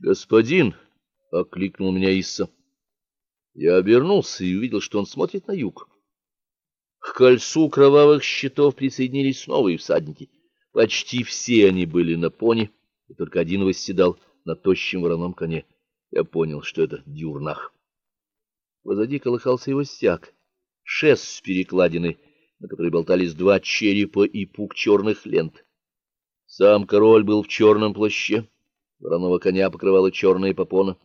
Господин, окликнул меня Исса. Я обернулся и увидел, что он смотрит на юг. К кольцу кровавых щитов присоединились новые всадники. Почти все они были на пони, и только один восседал на тощем вороном коне. Я понял, что это дюрнах. Позади колыхался его стяг, шест с перекладиной, на которой болтались два черепа и пук черных лент. Сам король был в черном плаще, вороного коня покрывала черная попона.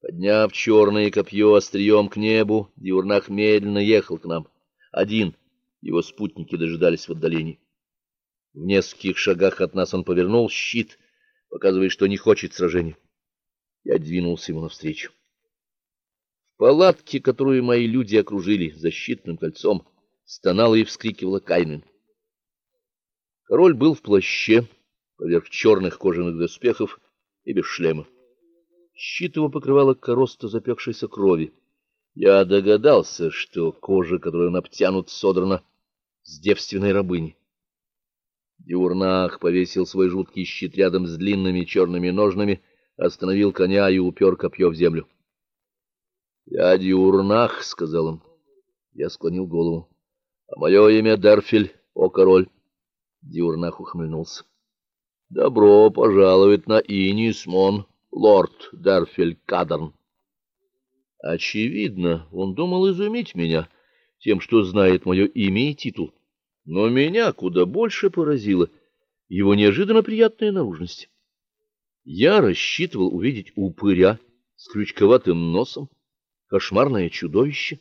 Подняв черное копье острием к небу, Диурнах медленно ехал к нам. Один, его спутники дожидались в отдалении. В нескольких шагах от нас он повернул щит, показывая, что не хочет сражения. Я двинулся ему навстречу. В палатке, которую мои люди окружили защитным кольцом, стонала и вскрикивала Кайнен. Король был в плаще, поверх черных кожаных доспехов и без шлема. Щит его покрывала короста запекшейся крови. Я догадался, что кожа, которой он обтянут, содрана с девственной рабыни. Диурнах повесил свой жуткий щит рядом с длинными черными ножнами, остановил коня и упер копье в землю. "Я Диурнах", сказал он. Я склонил голову. "А мое имя Дерфель, о король". Диурнах ухмыльнулся. "Добро пожаловать на Инисмон" лорд Дарфель Кадерн. Очевидно, он думал изумить меня тем, что знает мое имя и титул. Но меня куда больше поразило его неожиданно приятная наружность. Я рассчитывал увидеть упыря с крючковатым носом, кошмарное чудовище,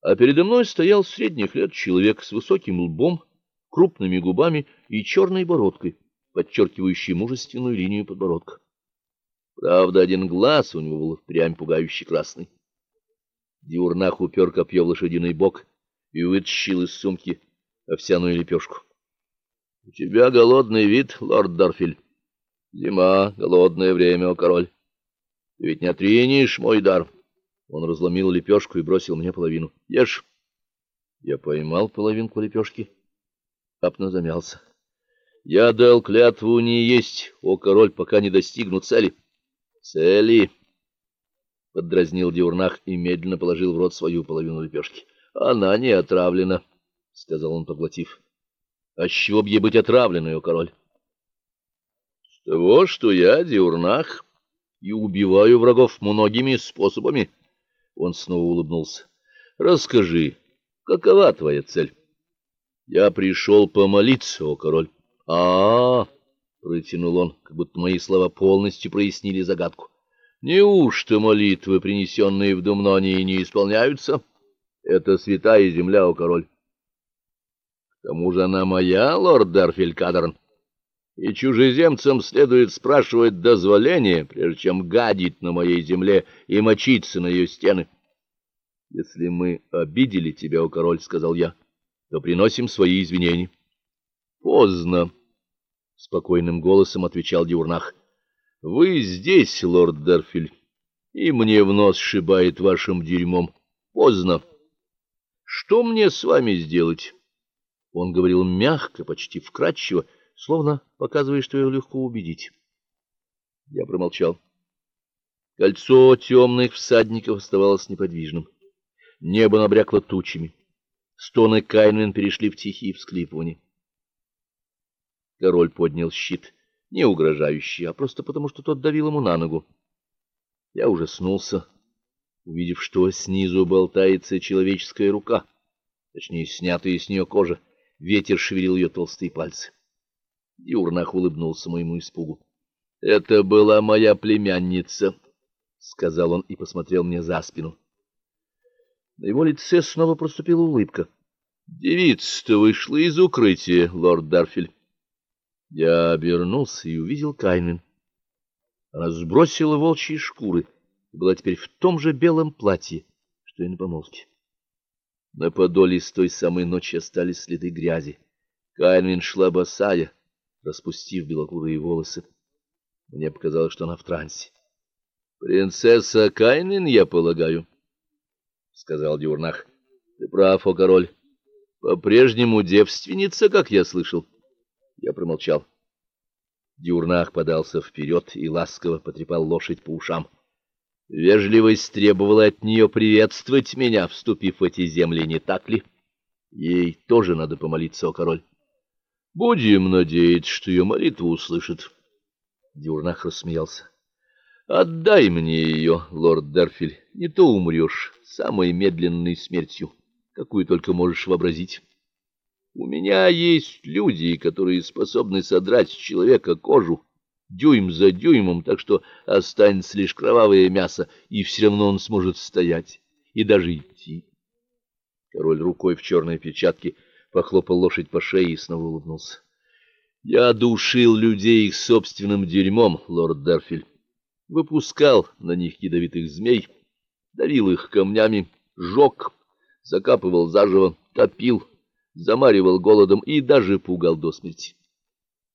а передо мной стоял средних лет человек с высоким лбом, крупными губами и черной бородкой, подчеркивающей мужественную линию подбородка. Правда, один глаз у него был впрямь пугающе красный. Диурнах упер копье в лошадиный бок и вытащил из сумки овсяную лепешку. — У тебя голодный вид, лорд Дарфиль. Зима, голодное время, о король. Ты ведь не отринешь мой дар. Он разломил лепешку и бросил мне половину. — Ешь. Я поймал половинку лепешки, апно замялся. — Я дал клятву не есть, о король, пока не достигну цели. — Цели, поддразнил Диурнах и медленно положил в рот свою половину лепешки. Она не отравлена, сказал он, поглотив. А с чего б ей быть отравленной, о король? С того, что я Диурнах и убиваю врагов многими способами. Он снова улыбнулся. Расскажи, какова твоя цель? Я пришел помолиться, о король. А, -а, протянул он, как будто мои слова полностью прояснили загадку. Неужто молитвы, принесенные в Думнонии, не исполняются? Это святая земля, о король. К тому же она моя, лорд Дарфелькадерн. И чужеземцам следует спрашивать дозволения, прежде чем гадить на моей земле и мочиться на ее стены. Если мы обидели тебя, о король, сказал я, то приносим свои извинения. Поздно спокойным голосом отвечал Диурнах. Вы здесь, лорд Дерфиль, и мне в нос шибает вашим дерьмом. Поздно. Что мне с вами сделать? Он говорил мягко, почти вкрадчиво, словно показывая, что его легко убедить. Я промолчал. Кольцо темных всадников оставалось неподвижным. Небо набрякло тучами. Стоны Кайнвин перешли в тихие всклипывания. Король поднял щит, не угрожающий, а просто потому, что тот давил ему на ногу. Я ужаснулся, увидев, что снизу болтается человеческая рука, точнее, снятая с нее кожа. Ветер шевелил ее толстые пальцы. Юрнах улыбнулся моему испугу. Это была моя племянница, сказал он и посмотрел мне за спину. На его лице снова проступила улыбка. Девица-то вышла из укрытия, лорд Дарфиль. Я обернулся и увидел Кайнен. Она сбросила волчьи шкуры и была теперь в том же белом платье, что и на помолвке. На подоле с той самой ночи остались следы грязи. Кайнен шла босая, распустив белокурые волосы. Мне показалось, что она в трансе. Принцесса Кайнен, я полагаю, сказал Дюрнах. Ты прав, о король. По-прежнему девственница, как я слышал. Я промолчал. Дюрнах подался вперед и ласково потрепал лошадь по ушам. Вежливость требовала от нее приветствовать меня, вступив в эти земли, не так ли? Ей тоже надо помолиться, о король. Будем надеяться, что ее молитву услышат. Дюрнах рассмеялся. Отдай мне ее, лорд Дерфель, не то умрешь самой медленной смертью, какую только можешь вообразить. У меня есть люди, которые способны содрать с человека кожу дюйм за дюймом, так что останется лишь кровавое мясо, и все равно он сможет стоять и даже идти. Король рукой в черной перчатке похлопал лошадь по шее и снова улыбнулся. Я душил людей их собственным дерьмом, лорд Дерфель. Выпускал на них ядовитых змей, давил их камнями, жег, закапывал заживо, топил, замаривал голодом и даже пугал до смерти.